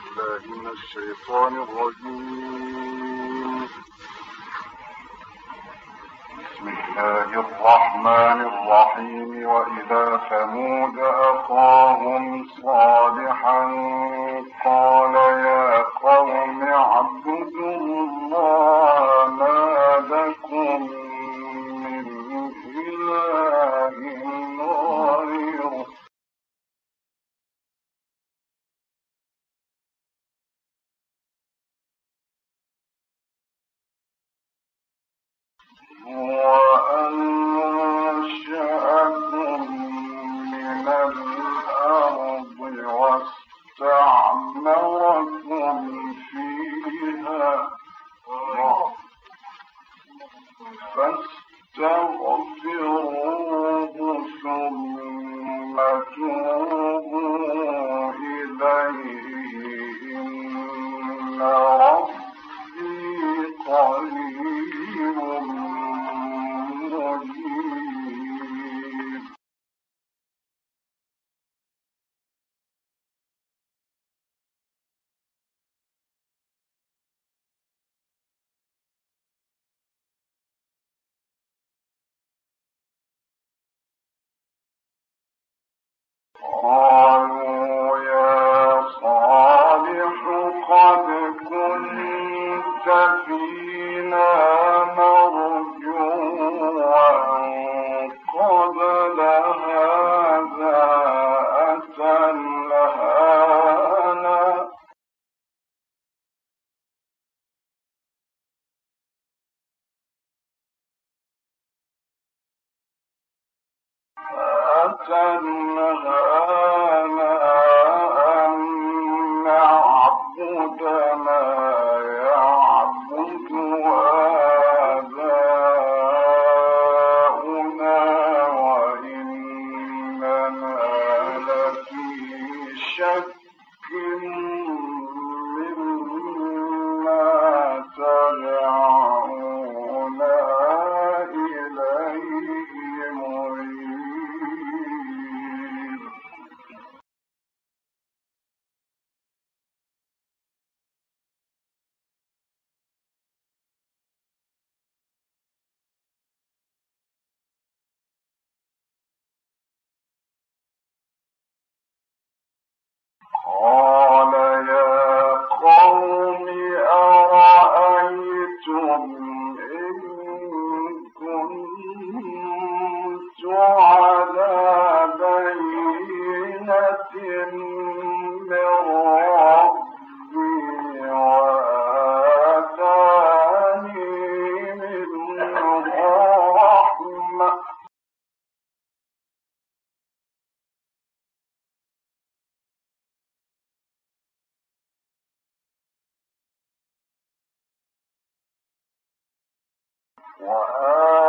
بالله من الشيطان الرجيم. بسم الله الرحمن الرحيم. وإذا ثمود أخاهم صالحا قال يا قوم اعبدوا الله ما لكم من إله الضالين Oh. وآل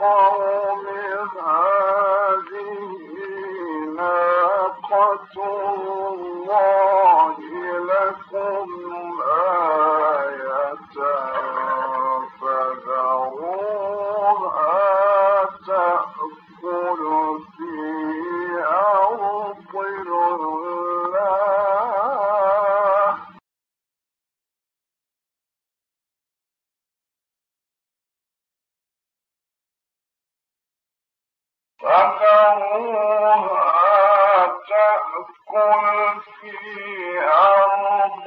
قوم هذه ناقة تأكل في أرض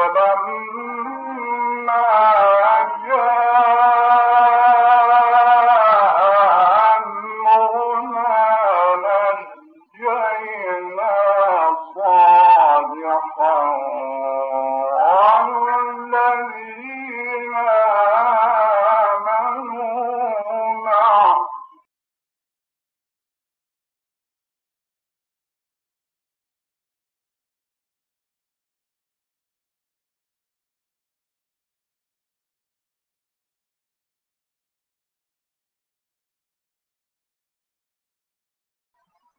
وَمَن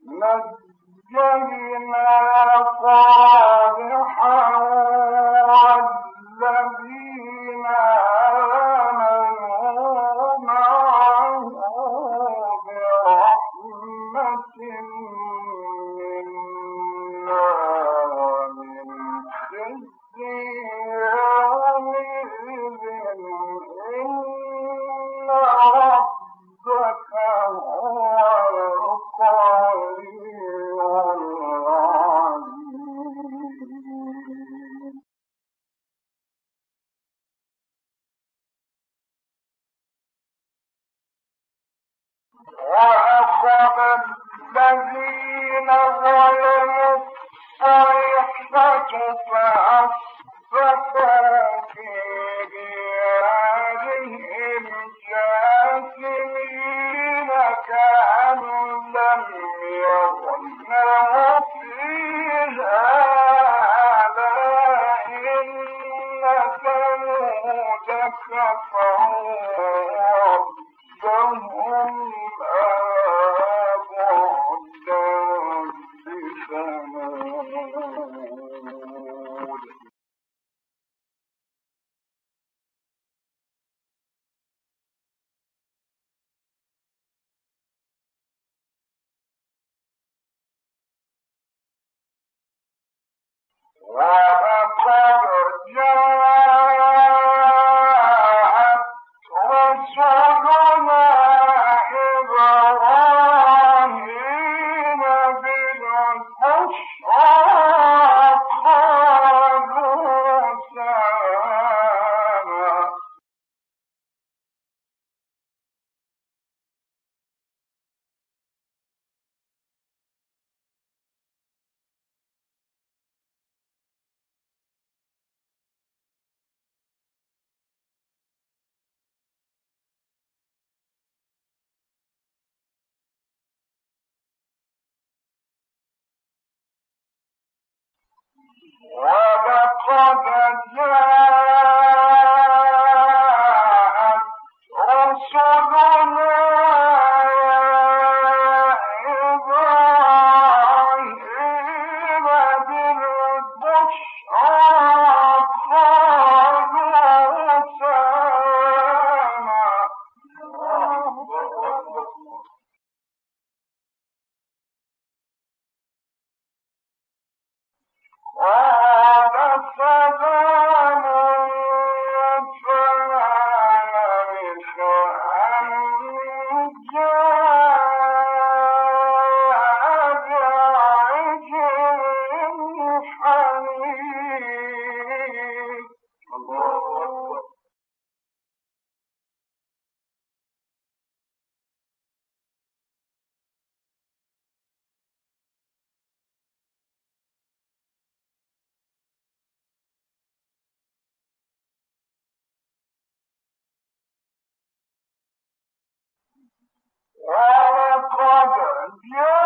نجينا صالحا ثمود ولقد جاءت order and beauty.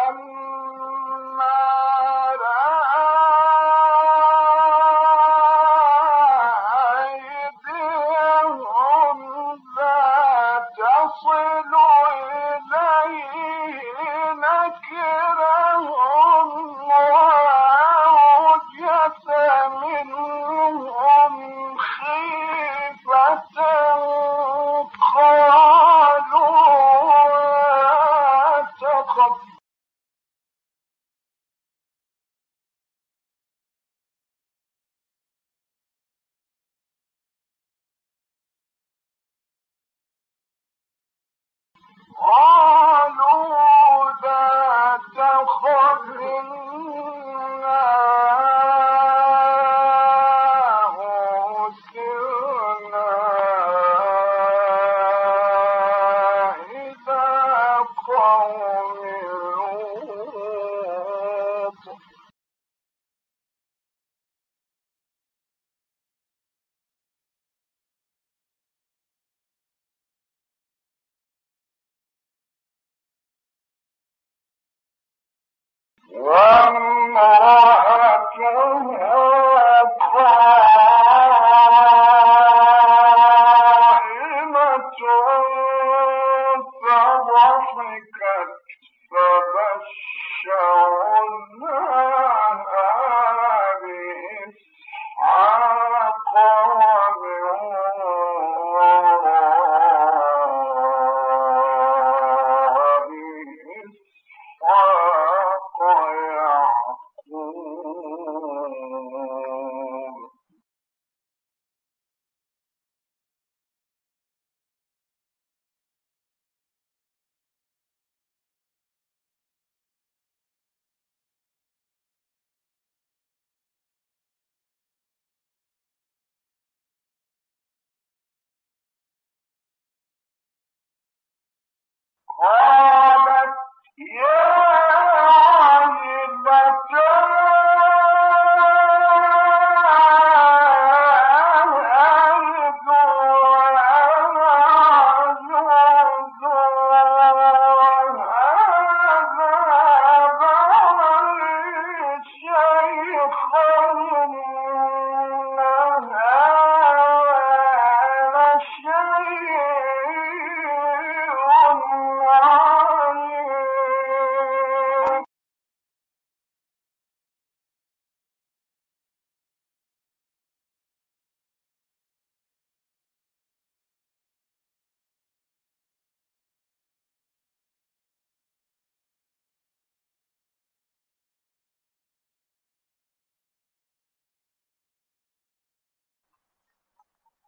فلما وامرأته Yeah.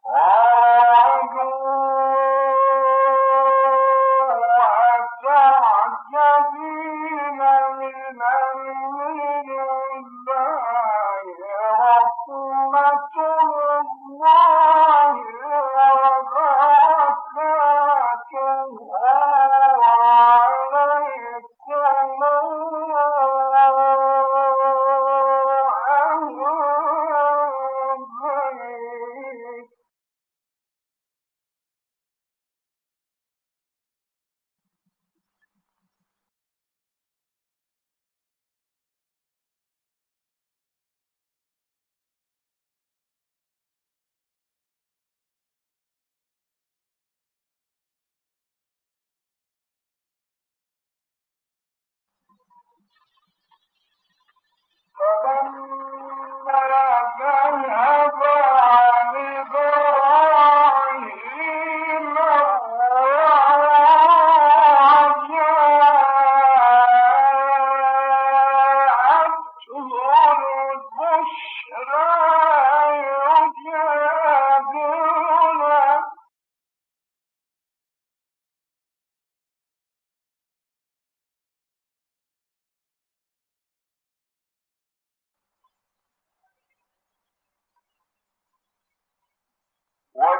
قالوا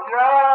الله